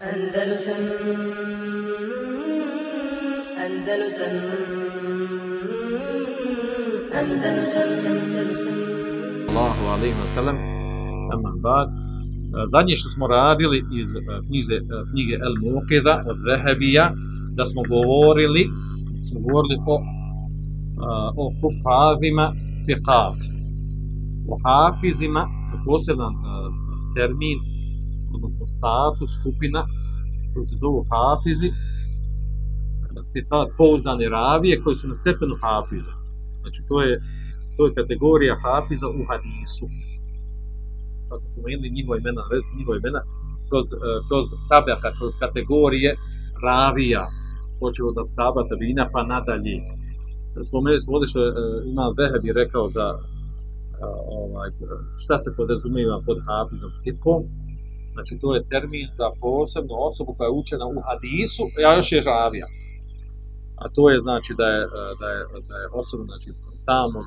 Andalusam Andalusam Andalusam Andalusam. Allahu alaihi wa sallam. Aman bad. Zadnje što smo radili iz eh, knjize, eh, knjige El Muqida od Vehabija, da smo govorili, smo govorili o, o kufavima fiqat, o hafizima, poseban termin, odnosno status, skupina, koji se zovu hafizi, fiqat, pouzdane ravije, koji su na stepenu hafiza. Znači, to je, to je kategorija hafiza u hadisu pa smo spomenuli njihova imena, njihova imena, kroz, uh, kroz tabaka, kroz kategorije ravija, počeo od Ashaba, Tabina, pa nadalje. Spomenuli smo ovdje što je uh, Imam Vehebi rekao za uh, ovaj, šta se podrazumijeva pod hafizom stipom. Znači, to je termin za posebnu osobu koja je učena u hadisu, a još je ravija. A to je znači da je, da je, da je osoba, znači, tamo,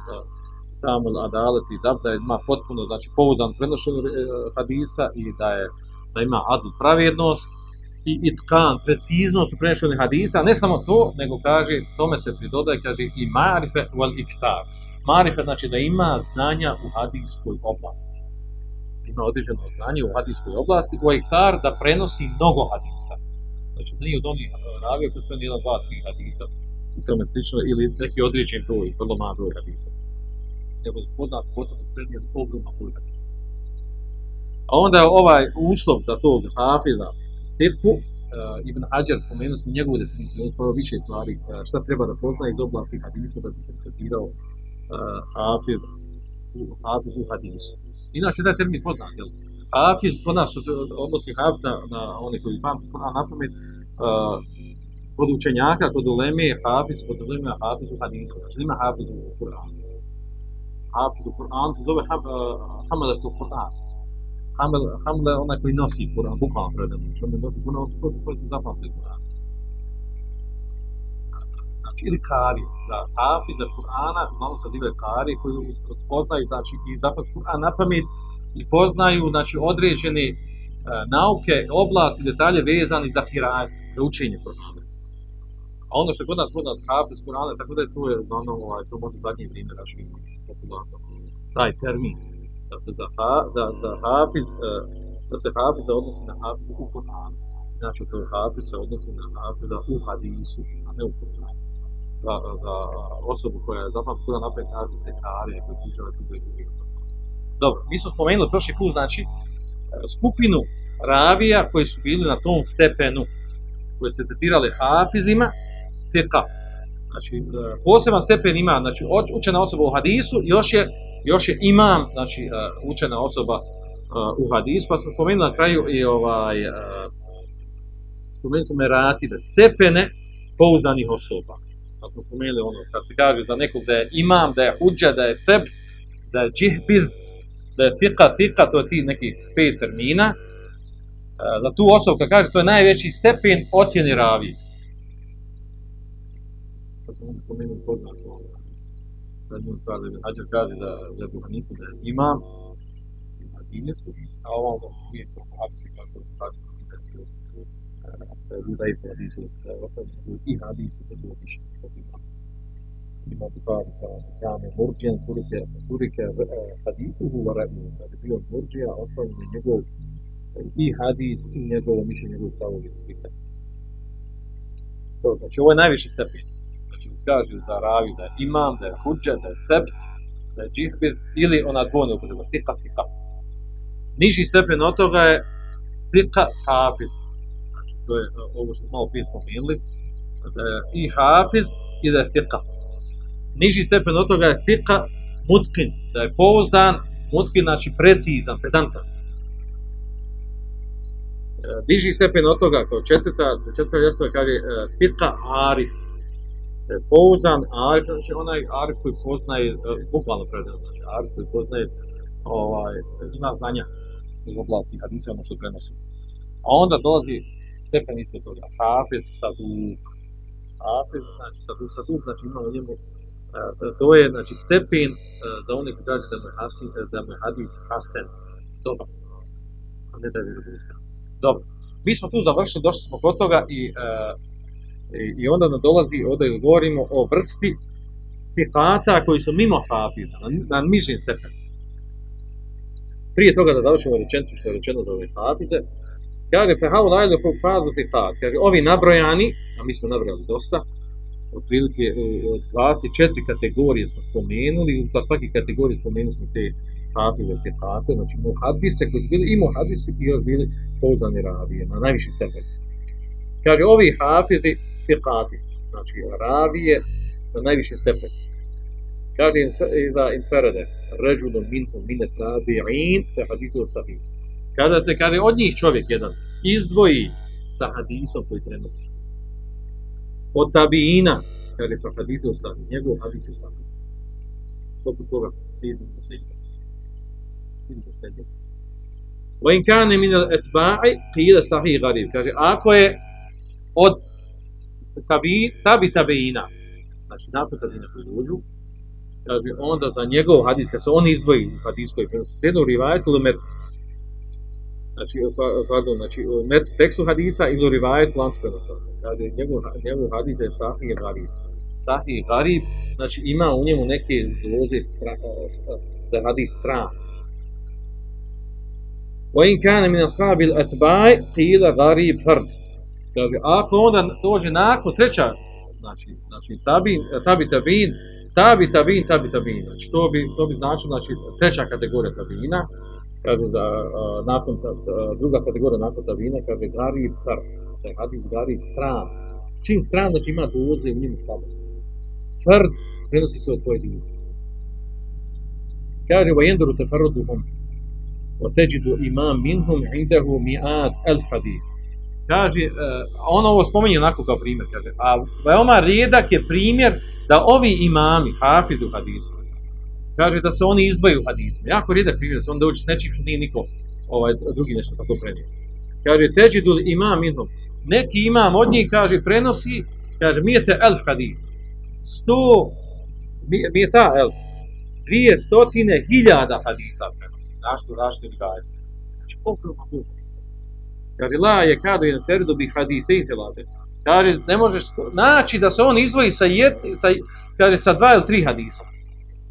tamul adalet i da ima potpuno znači povodan prenošenje e, hadisa i da je da ima adl pravjednost i itkan, preciznost u prenošenju hadisa, ne samo to, nego kaže, tome se pridodaje, kaže i marife wal iktar. Marife znači da ima znanja u hadijskoj oblasti. Ima određeno znanje u hadijskoj oblasti, u iktar da prenosi mnogo hadisa. Znači, nije od onih ravija koji su jedan, dva, tri hadisa i tome slično, ili neki određen broj, vrlo malo broj hadisa nego je spoznat potom spredio ogromno broj hadisa. A onda je ovaj uslov za tog hafiza sitku, uh, Ibn Hajar spomenuo smo njegovu definiciju, on sporo više stvari uh, šta treba da pozna iz oblasti hadisa da bi se tretirao uh, hafiz u hadisu. Inače da je termin poznat, jel? Hafiz, kod nas se odnosi hafiz na, na one koji vam na pamet, uh, kod učenjaka, kod uleme hafiz, kod uleme hafiz u hadisu, znači ima hafiz u Kur'anu. Hafiz u Kur'anu se zove ham, uh, Hamalat u Kur'an. Hamel, Hamle je onaj koji nosi Kur'an, bukvalno predano. Znači on nosi Kur'an, on koji, su zapamtili Kur'an. Ili kari, za hafiz, za Kur'ana, malo se zove kari, koji poznaju, znači, i zapamtili Kur'an na pamet, i poznaju, znači, određene uh, nauke, oblasti, detalje vezani za kirajat, za učenje Kur'ana. A ono što je kod nas kod nas hafiz Kur'ana, tako da je to je uglavnom, ovaj, to možda zadnji primjer, znači, popularno, taj termin da se za, ha, da, za hafiz, da se hafiz da odnosi na hafiz u Kur'anu. Znači, to hafiz se odnosi na hafiza u hadisu, a ne u Kur'anu. Za, za osobu koja je zapam Kur'an napred kaže se kare, koji pričava tu da Dobro, mi smo spomenuli prošli put, znači, skupinu ravija koji su bili na tom stepenu, koji se tretirali hafizima, ceka, Znači, e, poseban stepen ima, znači, učena osoba u hadisu, još je, još je imam, znači, e, učena osoba e, u hadisu, pa sam spomenuli na kraju i ovaj, spomenuli smo meratide, stepene pouzdanih osoba. Pa smo spomenuli ono, kad se kaže za nekog da je imam, da je huđa, da je sebt, da je džihbiz, da je fika, fika, to je ti neki pet termina, za tu osobu, kad kaže, to je najveći stepen ocjeni ravije. Sam ovdje spomenuo poznato zadnju stvar da Hađar kaže da, da Ebu Hanifu da ima i Madine su, a ovo to hadisi kako da tako da je više pozivam. Ima Bukhari kao kame Murđijan, Turike, Turike hadithuhu varabu, da je bio Murđija, ostavljen je njegov i hadis i njegovo mišljenje, njegov stavovi slika. To, znači, ovo je najviši stepen kaže za ravi da je imam, da je huđa, da je sebt, da je džihbir, ili ona dvojna upotreba, fika, fika. Niži stepen od toga je fika hafiz. To je ovo što malo prije spomenuli, da je i hafiz i da je fika. Niži stepen od toga je fika mutkin, da je pouzdan, mutkin znači precizan, pedantan. Niži stepen od toga, kao četvrta, četvrta jasno kaže fika arif, pouzan arif, znači onaj arif koji poznaje, e, bukvalno predano, znači arif koji poznaje, ovaj, ima znanja u oblasti hadisa, ono što prenosi. A onda dolazi stepen isto toga, hafiz, saduk, hafiz, znači saduk, saduk, znači ima u njemu, e, to je, znači, stepen e, za one koji kaže da mu je, hasin, da mu je hadis hasen, dobar, a ne da je. Dobro. Mi smo tu završili, došli smo kod toga i, e, i, i onda nam dolazi, ovdje govorimo o vrsti fikata koji su mimo hafiza, na, na nižim stepenu. Prije toga da završimo rečenicu što je rečeno za ove hafize, kaže fehau lajlu fazu fikat, kaže ovi nabrojani, a mi smo nabrojali dosta, otprilike e, od 24 kategorije smo spomenuli, pa svaki kategoriji spomenuli smo te hafize fikate, znači muhadise koji su bili i muhadisi i još bili pouzdani ravije, na najviši stepen. Kaže, ovi hafizi fikati, znači ravije na najviši stepen. Kaže, iza inferede, ređuno minhu mine tabi'in, fe hadithu sahih. Kada se, kada od njih čovjek jedan izdvoji sa hadisom koji prenosi, od tabiina, kaže, fe hadithu sahih, njegov hadis je sahih. Poput koga, sjedim po sjedim. Sjedim po sjedim. وإن كان من الأتباع قيل صحيح غريب kaže ako je od tabi tabi tabeina znači nakon tabeina koji dođu kaže onda za njegov hadis kad se on izdvoji u hadis koji prenosi sednu rivajet ili met znači, pa, pardon, znači met tekstu hadisa ili rivajet lanc prenoslaca kaže njegov, njegov hadis je sahih garib sahih garib znači ima u njemu neke doze stra, da hadis stran وإن كان من أصحاب الأتباع قيل غريب فرد kaže ako onda dođe nakon treća znači znači tabin tabi tabin tabi tabin tabi tabin znači to bi to bi značilo znači treća kategorija tabina Kaže, za, nakon, druga kategorija nakon vina, kaže, gari tart, taj hadis gari stran. Čim stran, znači ima doze u njemu slabosti. Fard prenosi se od pojedinca. Kaže, va jenduru te farduhum, o teđidu imam minhum indahu mi'ad el hadis. Kaže, ono ovo spominje onako kao primjer, kaže, a veoma rijedak je primjer da ovi imami, hafidu hadisu, kaže da se oni izdvaju hadisma. Jako rijedak primjer on dođe s nečim što nije niko ovaj, drugi nešto tako prenio. Kaže, teđidu imam minhum. Neki imam od njih, kaže, prenosi, kaže, mi je te elf hadis. Sto, mi je ta elf dvije stotine hiljada hadisa prenosi. Zašto, zašto li gajete? Znači, ogromno puno hadisa. Kaže, la je kado jedan ferdu bi hadise i telade. Kaže, ne možeš naći da se on izvoji sa, jed, sa, kaže, sa dva ili tri hadisa.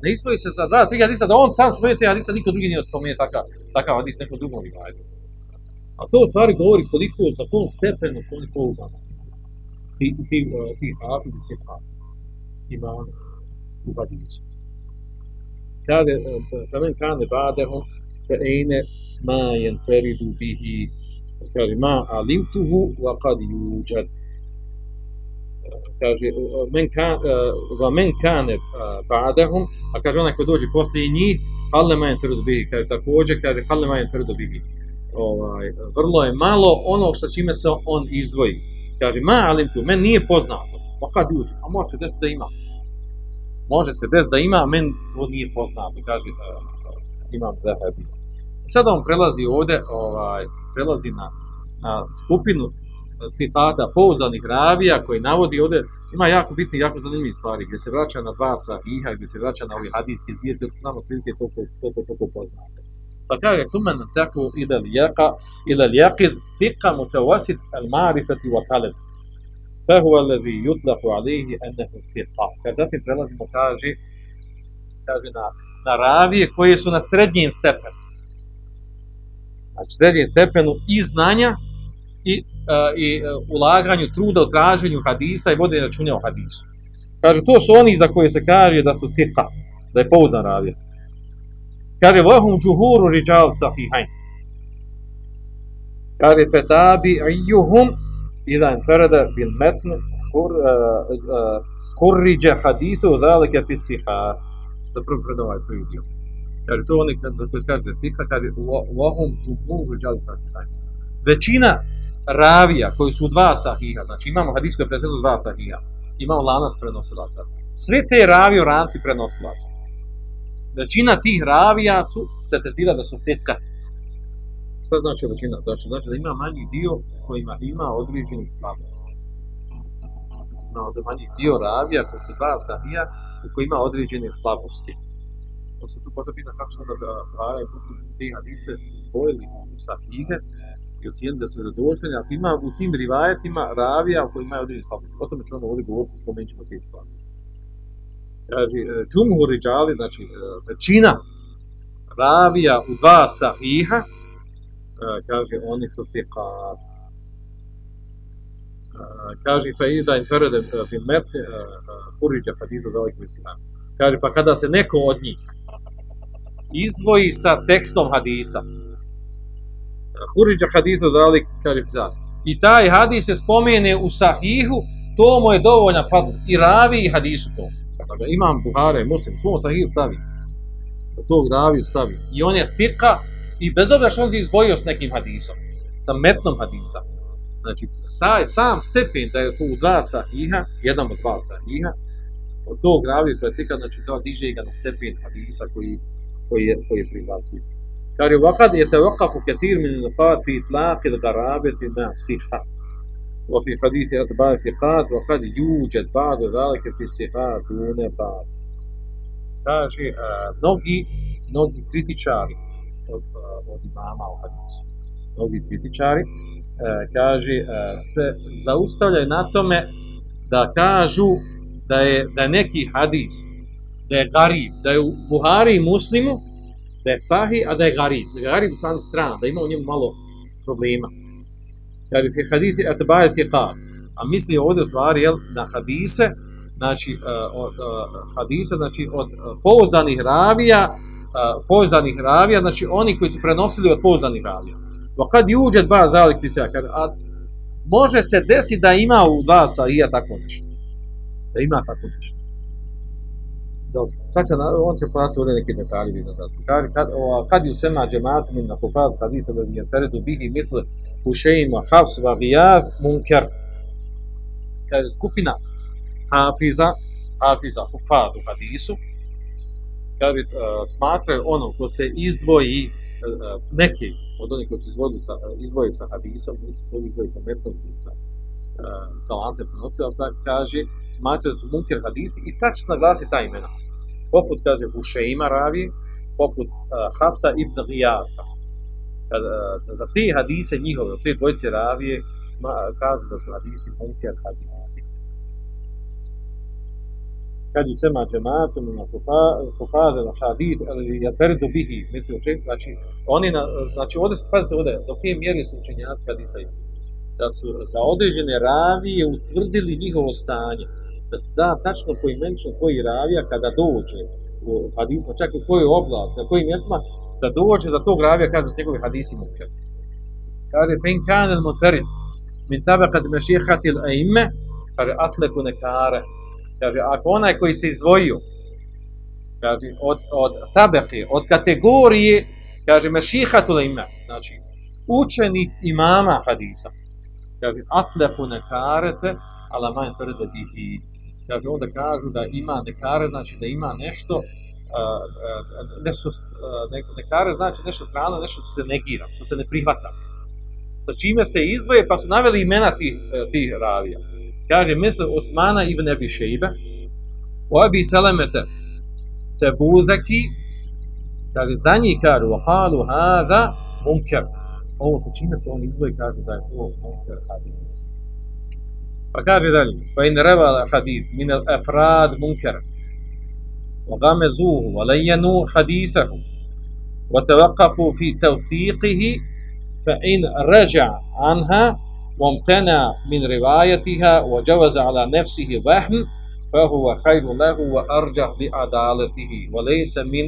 Ne isvoji se za zadat tri hadisa, da on sam spoje te hadisa, niko drugi nije od spomenuo takav, takav hadis, neko drugo mi A to u stvari govori koliko, na kom stepenu su oni pouzani. Ti, ti, e, ti hafidi, ti hafidi. Imam ono, u hadisu. Kaže, e, kamen kane badehom, fe ejne ma jen feridu bihi, kaže, ma alimtuhu wa kad juđad kaže men kan va men kane ba'dahum a kaže onaj ko dođe poslije njih halle ma yanfirud bihi kaže također kaže halle ma yanfirud bihi ovaj vrlo je malo onog sa čime se on izdvoji. Kaže ma alimtu men nije poznato pa kad uđe? A može se desiti da ima. Može se des da ima, a meni to nije poznato, kaže uh, imam Zahabi. Sada on prelazi ovdje, ovaj, prelazi na, na skupinu citata pouzdanih ravija koji navodi ovdje, ima jako bitni, jako zanimljivih stvari, gdje se vraća na dva sahiha, gdje se vraća na ove hadijske zbije, jer znamo prilike toliko, toliko, toliko poznate. Pa kaže, tumen tako ila lijaka, ila lijakid, fika mutavasit al marifati wa talib. Fehu alevi yutlaku alihi ennehu fika. Kad zatim prelazimo, kaže, kaže na, na ravije koje su na srednjem stepenu. Znači, srednjem stepenu i znanja i, e, i e, ulaganju truda u traženju hadisa i vode računja o hadisu. Kaže, to su oni za koje se kaže da su sita, da je pouzdan ravija. Kaže, vahum džuhuru riđal sahihajn. Kaže, fetabi ijuhum idan ferada bil metn kur, uh, uh, kurriđe hadithu dhalike fisiha. Da prvo pred ovaj prvi dio. Kaže, to oni koji se kaže da je sika, kaže, vahum džuhuru riđal sahihajn. Većina ravija koji su dva sahiha, znači imamo koji je dva sahiha, imamo lanac prenosilaca. Sve te ravije u ranci prenosilaca. Većina tih ravija su se tretira da su fika, Šta znači većina? Znači, znači da ima manji dio kojima ima određenu slabost. Ima manji dio ravija koji su dva sahija u koji ima određene slabosti. To se tu pita kako su da ravija koji su te hadise izdvojili u sahije i ocijeniti da su vjerodostojni, ako ima u tim rivajetima ravija koji imaju određeni slabosti. O tome ću ono ovdje govoriti, spomenut ćemo te stvari. Kaže, e, džumhur riđali, znači e, većina ravija u dva sahiha, e, kaže, oni su fiqat. Kaže, fa ida inferede fi metne huriđa hadithu velikog islama. Kaže, pa kada se neko od njih izdvoji sa tekstom hadisa, huriđa hadithu velik, kaže, i taj hadis se spomene u sahihu, to mu je dovoljan fadl. I ravi i hadisu to. Dakle, imam Buhare, muslim, svom sahihu stavi. Tog raviju stavi. I on je fika i bez obzira što on izdvojio s nekim hadisom, sa metnom hadisa. Znači, taj sam stepen da je tu dva sahiha, jedan od dva sahiha, od tog raviju to je fika, znači to diže ga na stepen hadisa koji, koji je, koji je. Kaže, وقد يتوقف كثير من النقاط في إطلاق الغرابة مع الصحة وفي حديث أتباع الثقات وقد يوجد بعض ذلك في الصحات دون بعض kaže, uh, mnogi, mnogi kritičari od, uh, od imama u hadisu, mnogi kritičari, uh, kaže, uh, se zaustavljaju na tome da kažu da je, da je neki hadis, da je garib, da je u Buhari i Muslimu, da je sahi, a da je garib. Da je garib strani strana, da ima u njemu malo problema. Kaže, fi hadithi atbaje thiqat. A misli ovdje stvari, jel, na hadise, znači uh, od uh, hadisa, znači od pouzdanih ravija, pouzdanih ravija, znači oni koji su prenosili od pouzdanih ravija. Pa kad juđet bar zalik a može se desiti da ima u dva sahija tako nešto. Da ima tako nešto. Dobro, sad će, on će pojasniti ovdje neki detalji vezan za. Kad, kad, kad ju sema džematu min na kufad hadisa da je feredu bihi misle Hušejma, Hafs, Vagijad, Munker. Kaže, skupina Hafiza, Hafiza, Hufad u hadisu, kaže, uh, smatraju ono ko se izdvoji, uh, neki od onih koji se izdvoji sa, izdvoji sa hadisom, nisu se izdvoji sa metom, sa, sa lancem prenosilaca, kaže, smatraju su Munker hadisi i tačno naglasi ta imena. Poput, kaže, Hušejma ravi, poput uh, Hafsa ibn Gijata, kad, za te hadise njihove, te dvojce ravije, sma, kažu da su hadisi munkar hadisi. Kad ju sema džematu na kufade na hadid, ali ja tvrdu bihi, mislim učin, znači, oni, na, znači, ovdje se, pazite ovdje, do koje mjeri su učenjaci hadisa da su za određene ravije utvrdili njihovo stanje, da se da tačno poimenično koji ravija kada dođe u hadisma, čak u kojoj oblast, na kojim mjestima, da dođe za tog ravija kaže da njegovi hadisi munker. Kaže, fe in kan il muferid, min tabaqat mešihati il aime, kaže, atleku nekare. Kaže, ako onaj koji se izdvojio, kaže, od, od tabaqi, od kategorije, kaže, mešihatu aime, znači, učenih imama hadisa, kaže, atleku nekarete, ala majn tvrde bihi, kaže, onda kažu da ima nekare, znači da ima nešto, nešto, ne, nekare znači nešto strano, nešto što se negira, što se ne prihvata. Sa čime se izvoje, pa su naveli imena tih, tih ravija. Kaže, misle Osmana ibn Ebi Šeibe, o Ebi Selemete, te buzaki, kaže, za njih kažu, halu hada munker. Ovo sa čime se on izvoje, kaže da je to munker hadis. فكذا فإن روى الحديث من الأفراد منكر وغمزوه ولينوا حديثه وتوقفوا في توثيقه فإن رجع عنها وامتنع من روايتها وجوز على نفسه وهم فهو خير له وأرجع لعدالته وليس من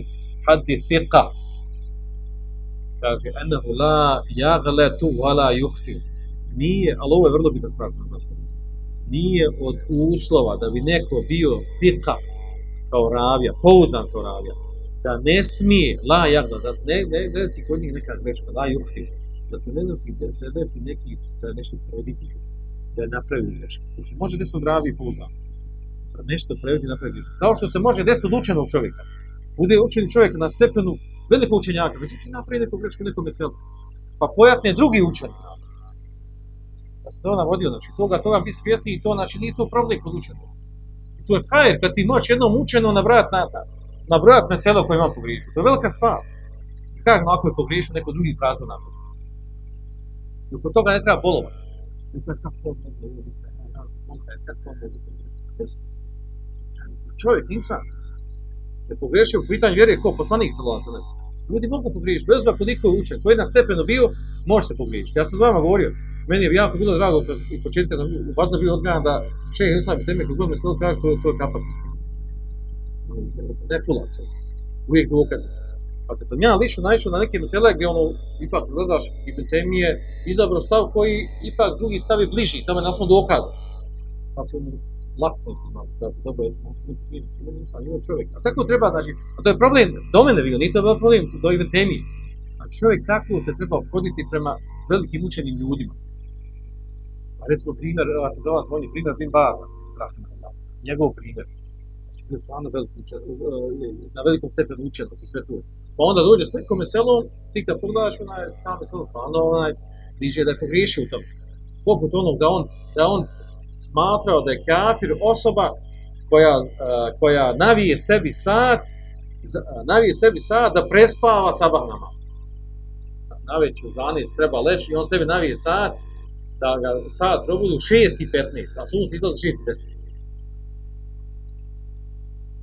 حد الثقة. فإنه لا يغلط ولا يخطئ. nije, ali ovo je vrlo bitan stvar. Znači, nije od uslova da bi neko bio fika kao ravija, pouzdan kao ravija, da ne smije, la jagda, da se ne, ne, ne desi kod njih neka greška, la juhti, da se ne desi, da, da desi neki, da nešto previdi, da je napravio grešku. To se može desiti od ravija pouzdan. Da nešto previdi, napravi. Kao što se može desiti od učenog čovjeka. Bude učeni čovjek na stepenu velikog učenjaka, međutim napravi neku grešku nekom meselu. Pa pojasne drugi učenik. Da se to navodio, znači toga, toga biti svjesni i to, znači nije to problem kod učenog to je hajer, kad ti možeš jednom učeno nabrojati na, nabrojati na selo koje ima pogriješu. To je velika stvar. Kažem, ako je pogriješio, neko drugi kazao na I oko toga ne treba bolovati. Čovjek, insan, je pogriješio u pitanju vjere ko poslanik sellem. Ljudi mogu pogriješiti, bez obzira koliko je učen, koji je na stepenu bio, može se pogriješiti. Ja sam vama govorio, meni je jako bilo drago iz početka da u bazu bio odgajan da šejh Islam teme kako me se kaže to, to je kapak. Ne fulač. Uvijek dokaz. A kad sam ja lično naišao na neke mesele gdje ono, ipak gledaš Ibn Temije, izabrao stav koji ipak drugi stav je bliži, tamo je na svom dokazu. Pa to mi lako da dobro je, nisam imao čovjek. A tako treba, znači, a to je problem do mene bio, nije to bio problem do Ibn Temije. Znači čovjek tako se treba obhoditi prema velikim učenim ljudima. Recimo primjer, ja sam dao svoj primjer Bin Baza, njegov primjer. Znači, bio stvarno velik učen, na velikom stepenu učen, se sve to. Pa onda dođe s nekom selom, ti kad pogledaš, onaj, tamo selo stvarno, onaj, bliže da je pogriješio u tom. Poput onog da on, da on smatrao da je kafir osoba koja, uh, koja navije sebi sat, navije sebi sat da prespava sabah namaz. Naveć u 12 treba leći i on sebi navije sat da ga sat probudi u 6 i 15, a sunce izlazi 6 i 10.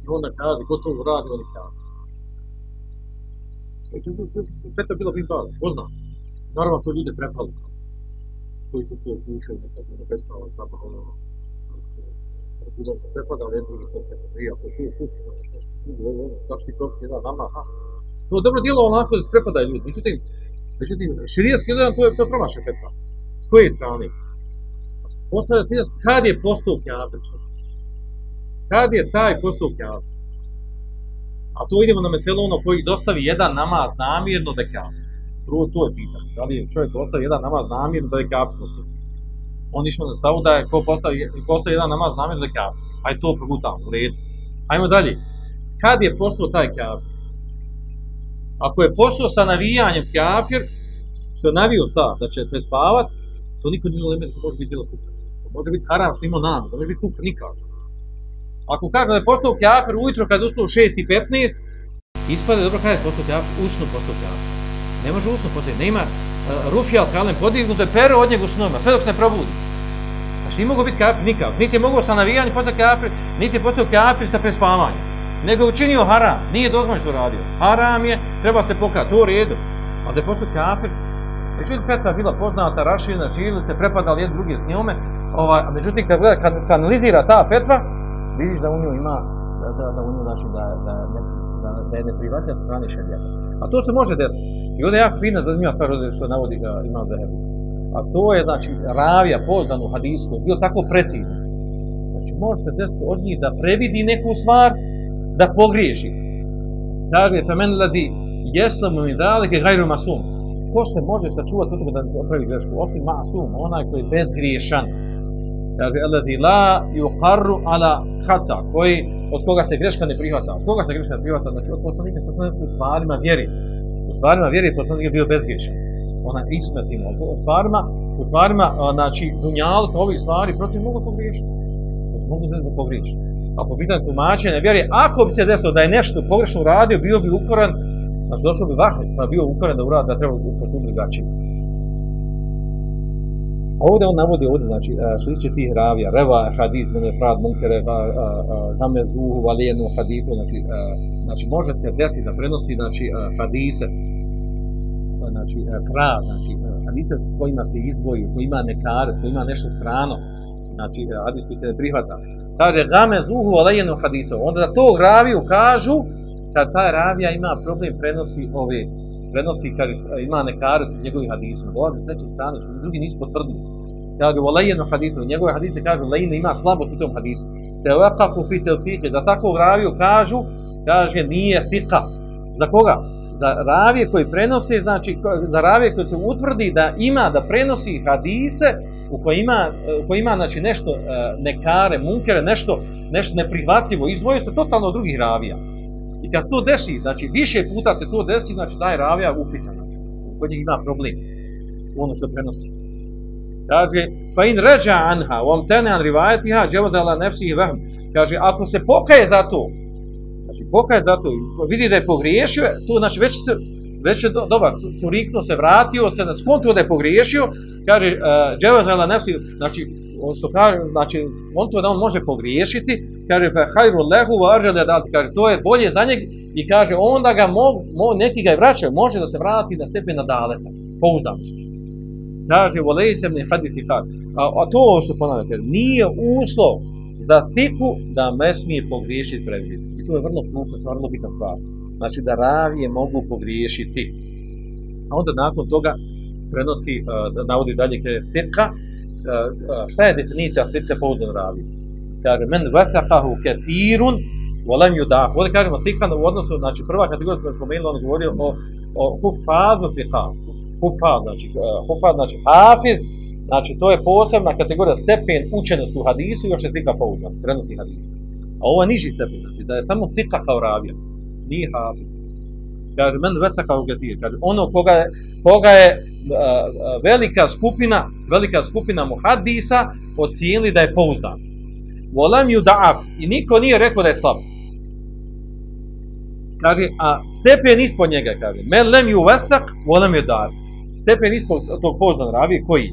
I onda kaže, ko to uradi, oni kaže. Sve to je bilo bitno, poznam. Naravno, to ljude prepali. Koji su to slušali, nekako, da besprava sada, ono, bilo prepada, ali drugi što se prija, ako tu drugo, ovo, kako ti propisi da nama, ha. To dobro djelo onako da se prepadaju ljudi, međutim, međutim, širijaski gledan, to je, to promašaj fetva. S koje strane? Postavlja se kad je postao kjafir Kad je taj postao kjafir? A to idemo na meselo ono koji izostavi jedan namaz namjerno da kjafir. Prvo to je pitanje. Da li je čovjek ostavi jedan namaz namjerno da je kjafir postao? On išao na stavu da je ko postavi, postavi jedan namaz namjerno da je kjafir. To progutamo, u redu. Ajmo dalje. Kad je postao taj kjafir? Ako je postao sa navijanjem kjafir, što je navio sad da će prespavat, to niko nije to može biti djelo kufra. To može biti haram što ima nam, to može biti kufra nikako. Ako kaže da je postao kjafir ujutro kad ustao 6 i 15, ispade dobro kada je postao kjafir, usno postao kjafir. Ne može usno postati, ne ima uh, rufijal kralem podignut da pere od njega u snovima, sve dok se ne probudi. Znači nije mogo biti kjafir nikako, niti je mogao sa navijanjem postati kjafir, niti je postao kjafir sa prespavanjem. Nego je učinio haram, nije dozvoljeno što radio. Haram je, treba se pokati, to u redu. Ali da je postao kjafir, Međutim, fetva bila poznata, raširena, živjeli se, prepadali jedni drugi s njome. Ovaj, međutim, kad, gleda, kad se analizira ta fetva, vidiš da u nju ima, da, da, da u nju znači da, da, da, da je neprihvatljiva strani šarijata. A to se može desiti. I ovdje je jako fina, zanimljiva stvar što navodi ga Imam Zahebu. A to je, znači, ravija poznan u hadisku, bio tako precizno. Znači, može se desiti od njih da previdi neku stvar, da pogriješi. Kaže, femen ladi, jeslamu mi dalike gajru masum ko se može sačuvati od toga da napravi grešku, osim masum, onaj koji je bezgriješan. Kaže, alladhi la yuqarru ala khata, koji od koga se greška ne prihvata. Od koga se greška ne prihvata? Znači, od poslanika se u stvarima vjeri. U stvarima vjeri poslanik je bio bezgriješan. Ona ismetimo. U stvarima, u stvarima, znači, dunjalka ovih stvari protiv mogu pogriješiti. Mogu se za pogriješiti. A po pitanju tumačenja vjeri, ako bi se desilo da je nešto pogrešno uradio, bio bi ukoran Znači došao bi vahid, pa bio ukoren da uradi da treba postupiti drugačije. Ovdje on navodi ovdje, znači, što tiče tih ravija, reva, hadit, mene, frad, munkere, hame, zuhu, valijenu, haditu, znači, znači, može se desiti da prenosi, znači, hadise, znači, frad, znači, hadise kojima se izdvoji, koji ima nekare, koji ima nešto strano, znači, hadis koji se ne prihvata. Kaže, game, zuhu, valijenu, hadisu. Onda da to raviju kažu, kad ta ravija ima problem, prenosi ove, prenosi, kaže, ima nekare njegovih hadisma, dolazi s nečim strane, što drugi nisu potvrdili. Kaže, volejeno hadisu, njegove hadise kažu, lejne ima slabost u tom hadisu. Te waqafu fi tawfiqi, da tako raviju kažu, kaže, nije fiqa. Za koga? Za ravije koji prenose, znači, za ravije koji se utvrdi da ima, da prenosi hadise, u kojima ima, u koji ima znači, nešto nekare, munkere, nešto, nešto neprihvatljivo, izvoje se totalno od drugih ravija. I kad se to desi, znači više puta se to desi, znači taj ravija upita, znači, kod njih ima problem ono što prenosi. Kaže, fa in ređa anha, u amtene an rivajetiha, dževodala nefsih vehm. Kaže, ako se pokaje za to, znači pokaje za to, vidi da je pogriješio, to znači već se, već je do, dobar, curiknuo se, vratio se, na skonto da je pogriješio, kaže, uh, dževazala nefsi, znači, što kaže, znači, skonto da on može pogriješiti, kaže, hajru lehu kaže, to je bolje za njeg, i kaže, onda ga mo, mo, neki ga je vraćaju, može da se vrati na stepen na daleta, pouzdanosti. Kaže, volej se mi hadithi kad. A, a to što ponavljate, nije uslov za tiku da ne smije pogriješiti predvid. I to je vrlo krupna, vrlo bitna stvar. Znači da ravije mogu pogriješiti. A onda nakon toga prenosi, uh, da navodi dalje uh, uh, šta je definicija fitka pouzdan ravije? Kaže, men vesakahu kathirun volem ju da. Ovdje kažemo tika u odnosu, znači prva kategorija smo spomenuli, on govorio o, o hufazu fiqa. Hufaz, znači, hufaz, znači hafiz, znači to je posebna kategorija stepen učenosti u hadisu još je tika pouzdan, prenosi hadisa. A ovo je niži stepen, znači da je samo tika kao ravija nije hafiz. Kaže, men veta kao gadir. Kaže, ono koga je, koga je velika skupina, velika skupina muhadisa ocijenili da je pouzdan. Volem ju da'af. I niko nije rekao da je slab. Kaže, a stepen ispod njega, kaže, men lem ju vesak, volem ju da'af. Stepen ispod tog pouzdan ravi, koji?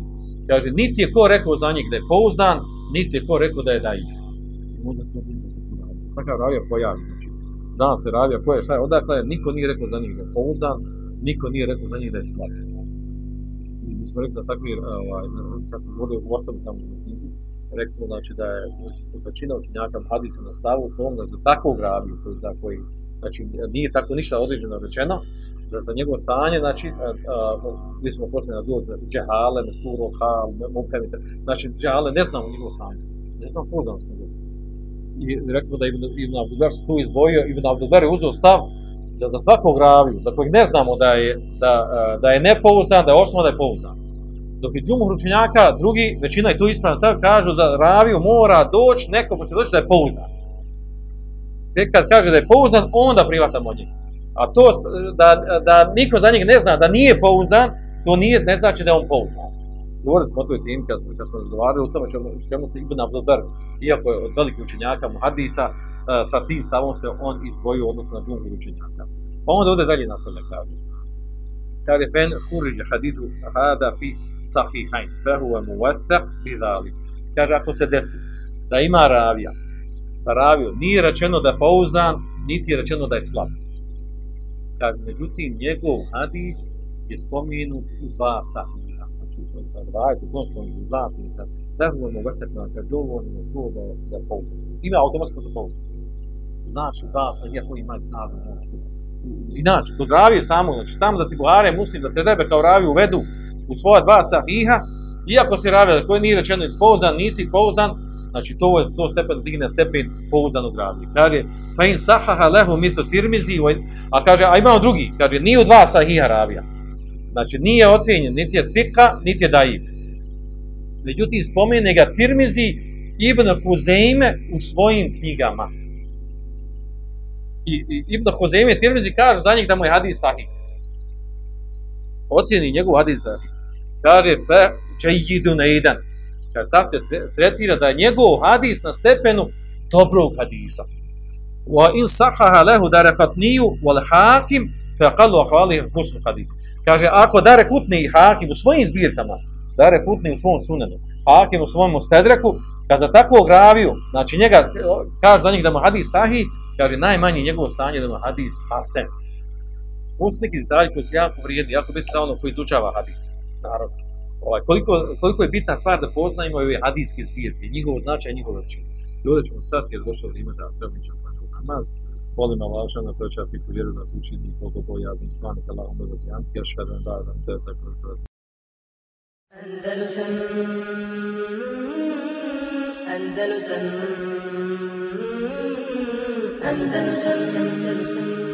Kaže, niti je ko rekao za njeg da je pouzdan, niti je ko rekao da je daif. Možda to. Takav ravija pojavi, znači, zna se ravija ko je šta je, odakle niko nije rekao za njih da je pouzdan, niko nije rekao za njih da je slab. I mi smo rekli za takvi, ovaj, kad smo vodili u osnovu tamo u knjizi, rekli smo znači da je većina učenjaka hadisa na stavu u tom da za takvog raviju koji, za koji, znači nije tako ništa određeno rečeno, da za njegovo stanje, znači, gdje smo poslije na dole, džehale, mesturo, hal, mukavite, znači, džehale, ne znamo njegovo stanje, ne znamo pouzdanost njegovo i rekli smo da Ibn, su tu izdvojio, Ibn Abdulbar je uzeo stav da za svakog raviju, za kojeg ne znamo da je, da, da je nepouzdan, da je da je pouzdan. Dok je džumhur učenjaka, drugi, većina je tu ispravan stav, kažu za raviju mora doći, neko ko će doći da je pouzdan. Tek kad kaže da je pouzdan, onda privatam od njega. A to da, da niko za njeg ne zna da nije pouzdan, to nije, ne znači da je on pouzdan govorili smo o toj temi kad, kad smo razgovarali o tome čemu se Ibn Abdelber, iako je od velikih učenjaka Muhadisa, uh, sa tim stavom se on izdvojio odnosno na džumhur učenjaka. Pa onda ovdje dalje nastavlja kaže. Kaže, fen huriđe hadidu hada fi sahihajn, fehuve muvatha bidali. Kaže, ako se desi da ima ravija, za raviju nije rečeno da je pouzdan, niti je rečeno da je slab. Kaže, međutim, njegov hadis je spomenut u dva sahih vlasnika, da mu je vrtak na dovoljno to da, pouzdano. Ima automatsko se pouzdano. Znači, da sam, iako ima snagu moću. Inače, kod ravije samo, znači, samo da ti Buhare muslim, da te tebe kao raviju uvedu u svoja dva sahiha, iako si ravija, koji nije rečeno pouzdan, nisi pouzdan, znači to je to stepen digne stepen pouzdanog ravije. Kaže, fa in sahaha lehu mito tirmizi, a kaže, a imamo drugi, kaže, nije u dva sahiha ravija. Znači, nije ocjenjen, niti je fika, niti je daif. Međutim, spomene ga Tirmizi Ibn Huzeime u svojim knjigama. I, i Ibn Huzeime Tirmizi kaže za njih da mu je hadis sahih. Ocijeni njegov hadis sahih. Kaže, fe džajidu na jedan. Kaže, ta se tretira da je njegov hadis na stepenu dobrog hadisa. Wa in sahaha lehu da wal hakim fe qalu ahvali husnu hadisu. Kaže, ako Dare Kutni i Hakim u svojim zbirkama, Dare Kutni u svom sunenu, Hakim u svojom Stedreku, kad za takvog raviju, znači njega, kaže za njeg da mu hadis sahih, kaže najmanje njegovo stanje da mu hadis hasen. Ovo su neki koji su jako vrijedni, jako bitni za ono koji izučava hadis. Naravno. Ovaj, koliko, koliko je bitna stvar da poznajemo ove hadijske zbirke, njihovo značaj njihovo vrčinu. I ovdje ćemo stati jer došlo vrijeme da premičemo namaz. Volim Allah šana to će afiku vjeru nas učini koliko bojaznim smanik Allahom da vjerujem ja švedem da da to je tako Andalusam Andalusam Andalusam Andalusam